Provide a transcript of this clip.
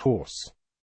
horse